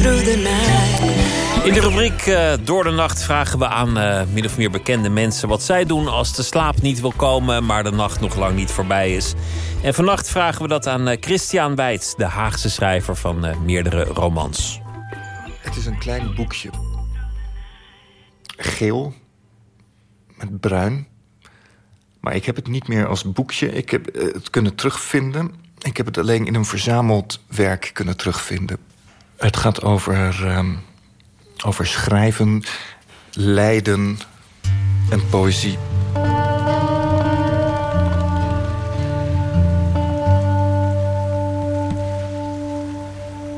In de rubriek uh, Door de Nacht vragen we aan uh, min of meer bekende mensen... wat zij doen als de slaap niet wil komen... maar de nacht nog lang niet voorbij is. En vannacht vragen we dat aan uh, Christian Weitz... de Haagse schrijver van meerdere romans. Het is een klein boekje. Geel. Met bruin. Maar ik heb het niet meer als boekje. Ik heb het kunnen terugvinden. Ik heb het alleen in een verzameld werk kunnen terugvinden. Het gaat over, um, over schrijven, lijden en poëzie.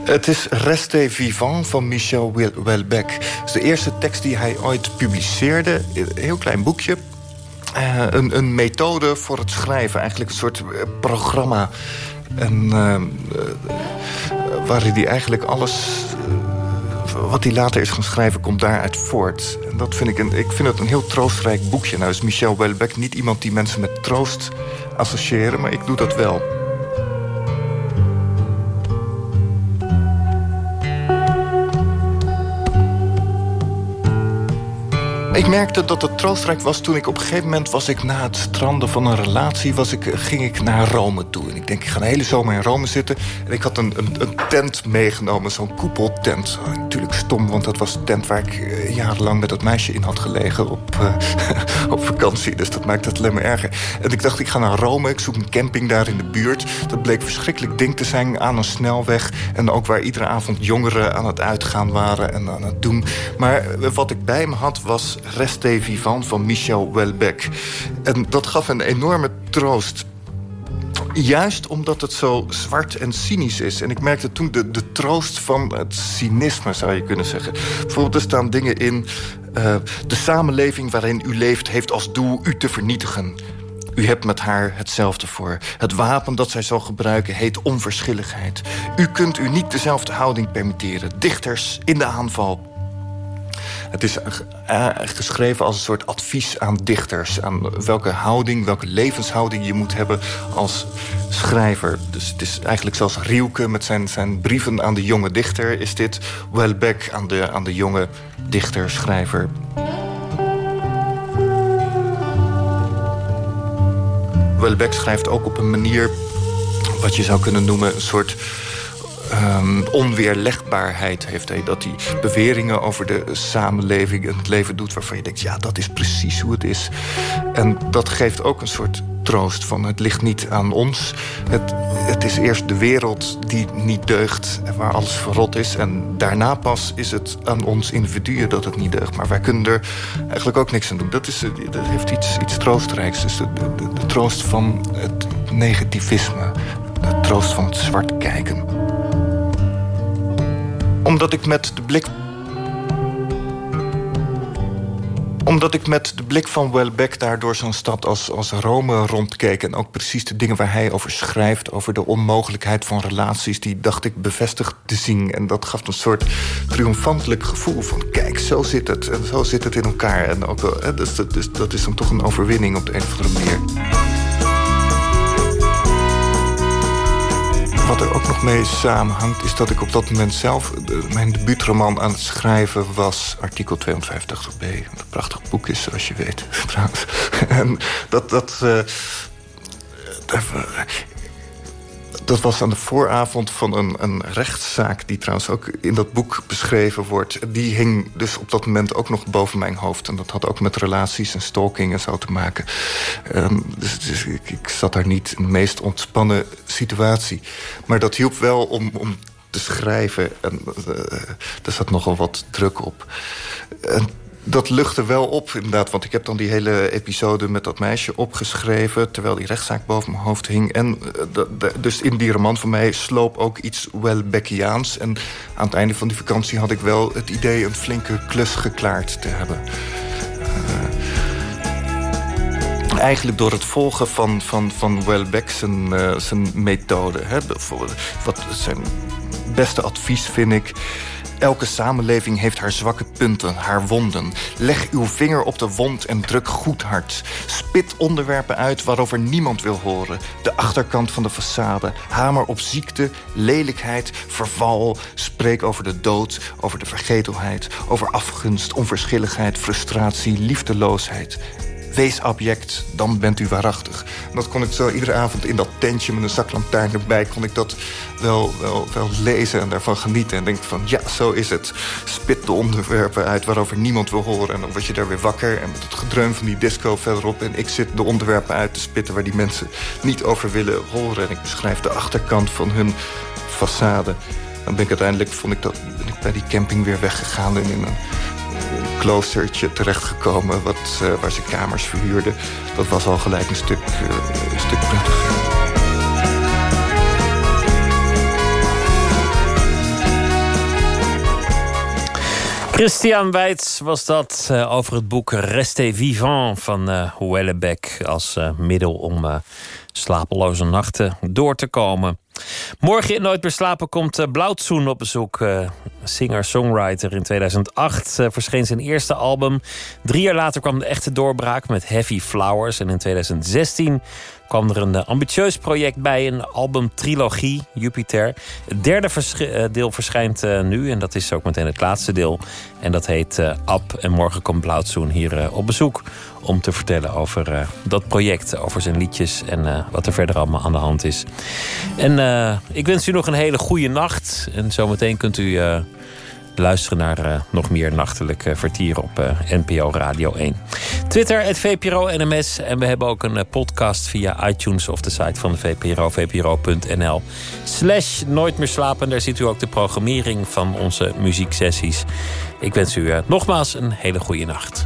Het is Reste Vivant van Michel Welbeck. Het is de eerste tekst die hij ooit publiceerde. Een heel klein boekje. Uh, een, een, methode voor het schrijven. Eigenlijk een soort eh, programma. En, uh, waar hij eigenlijk alles... wat hij later is gaan schrijven, komt daaruit voort. En dat vind ik, een, ik vind het een heel troostrijk boekje. Nou is Michel Welbeck niet iemand die mensen met troost associëren... maar ik doe dat wel. Ik merkte dat het troostrijk was toen ik op een gegeven moment... was ik na het stranden van een relatie, was ik, ging ik naar Rome toe. En ik denk, ik ga een hele zomer in Rome zitten. En ik had een, een, een tent meegenomen, zo'n koepeltent. Oh, natuurlijk stom, want dat was de tent waar ik uh, jarenlang met dat meisje in had gelegen... op, uh, op vakantie, dus dat maakt het alleen maar erger. En ik dacht, ik ga naar Rome, ik zoek een camping daar in de buurt. Dat bleek verschrikkelijk ding te zijn aan een snelweg. En ook waar iedere avond jongeren aan het uitgaan waren en aan het doen. Maar wat ik bij me had was Reste Vivant van Michel Welbeck. En dat gaf een enorme troost. Juist omdat het zo zwart en cynisch is. En ik merkte toen de, de troost van het cynisme, zou je kunnen zeggen. Bijvoorbeeld, er staan dingen in... Uh, de samenleving waarin u leeft heeft als doel u te vernietigen. U hebt met haar hetzelfde voor. Het wapen dat zij zal gebruiken heet onverschilligheid. U kunt u niet dezelfde houding permitteren. Dichters in de aanval het is uh, geschreven als een soort advies aan dichters. Aan welke houding, welke levenshouding je moet hebben als schrijver. Dus het is eigenlijk zoals Rielke met zijn, zijn brieven aan de jonge dichter... is dit Welbeck aan de, aan de jonge dichter, schrijver. Welbeck schrijft ook op een manier... wat je zou kunnen noemen een soort um, onweerlegbaarheid heeft hij. Dat hij beweringen over de samenleving en het leven doet... waarvan je denkt, ja, dat is precies hoe het is. En dat geeft ook een soort troost van het ligt niet aan ons. Het, het is eerst de wereld die niet deugt, waar alles verrot is. En daarna pas is het aan ons individuen dat het niet deugt. Maar wij kunnen er eigenlijk ook niks aan doen. Dat, is, dat heeft iets, iets troostrijks. Dus de troost van het negativisme. De troost van het zwart kijken omdat ik met de blik omdat ik met de blik van Welbeck daar door zo'n stad als, als Rome rondkeek... en ook precies de dingen waar hij over schrijft... over de onmogelijkheid van relaties, die dacht ik bevestigd te zien. En dat gaf een soort triomfantelijk gevoel van... kijk, zo zit het en zo zit het in elkaar. En ook, dus, dat is dan toch een overwinning op de een of andere manier. Wat er ook nog mee samenhangt, is dat ik op dat moment zelf... mijn debuutroman aan het schrijven was, artikel 250b. Wat een prachtig boek is, zoals je weet, en dat... dat uh, dat was aan de vooravond van een, een rechtszaak... die trouwens ook in dat boek beschreven wordt. Die hing dus op dat moment ook nog boven mijn hoofd. En dat had ook met relaties en stalking en zo te maken. Um, dus, dus ik, ik, zat daar niet in de meest ontspannen situatie. Maar dat hielp wel om, om te schrijven. En uh, er zat nogal wat druk op. En dat luchtte wel op, inderdaad. Want ik heb dan die hele episode met dat meisje opgeschreven... terwijl die rechtszaak boven mijn hoofd hing. En uh, dus in die roman van mij sloop ook iets Welbeckiaans. En aan het einde van die vakantie had ik wel het idee... een flinke klus geklaard te hebben. Uh, eigenlijk door het volgen van, van, van Welbeck zijn, uh, zijn methode. Hè. Wat zijn beste advies vind ik... Elke samenleving heeft haar zwakke punten, haar wonden. Leg uw vinger op de wond en druk goed hard. Spit onderwerpen uit waarover niemand wil horen. De achterkant van de façade. Hamer op ziekte, lelijkheid, verval. Spreek over de dood, over de vergetelheid. Over afgunst, onverschilligheid, frustratie, liefdeloosheid. Wees abject, dan bent u waarachtig. En dat kon ik zo iedere avond in dat tentje met een zaklantaarn erbij... kon ik dat wel, wel, wel lezen en daarvan genieten. En denk van, ja, zo is het. Spit de onderwerpen uit waarover niemand wil horen. En dan word je daar weer wakker. En met het gedreun van die disco verderop. En ik zit de onderwerpen uit te spitten... waar die mensen niet over willen horen. En ik beschrijf de achterkant van hun façade. Dan ben ik uiteindelijk, vond ik dat, ik bij die camping weer weggegaan... en in een kloostertje terechtgekomen wat, uh, waar ze kamers verhuurden. Dat was al gelijk een stuk, uh, een stuk prettiger. Christian Weitz was dat uh, over het boek Reste Vivant van uh, Houellebecq... als middel om slapeloze nachten door te komen. Morgen in Nooit meer slapen komt uh, Blauwtsoen op bezoek. Uh, Singer-songwriter in 2008 uh, verscheen zijn eerste album. Drie jaar later kwam de echte doorbraak met Heavy Flowers. En in 2016 kwam er een ambitieus project bij, een albumtrilogie, Jupiter. Het derde vers deel verschijnt nu en dat is ook meteen het laatste deel. En dat heet Ab. En morgen komt Blauwtsoen hier op bezoek om te vertellen over uh, dat project, over zijn liedjes en uh, wat er verder allemaal aan de hand is. En uh, ik wens u nog een hele goede nacht. En zometeen kunt u luisteren naar nog meer nachtelijk vertier op NPO Radio 1. Twitter, het VPRO NMS. En we hebben ook een podcast via iTunes of de site van de VPRO, vpro.nl. Slash Nooit meer slapen. Daar ziet u ook de programmering van onze muzieksessies. Ik wens u nogmaals een hele goede nacht.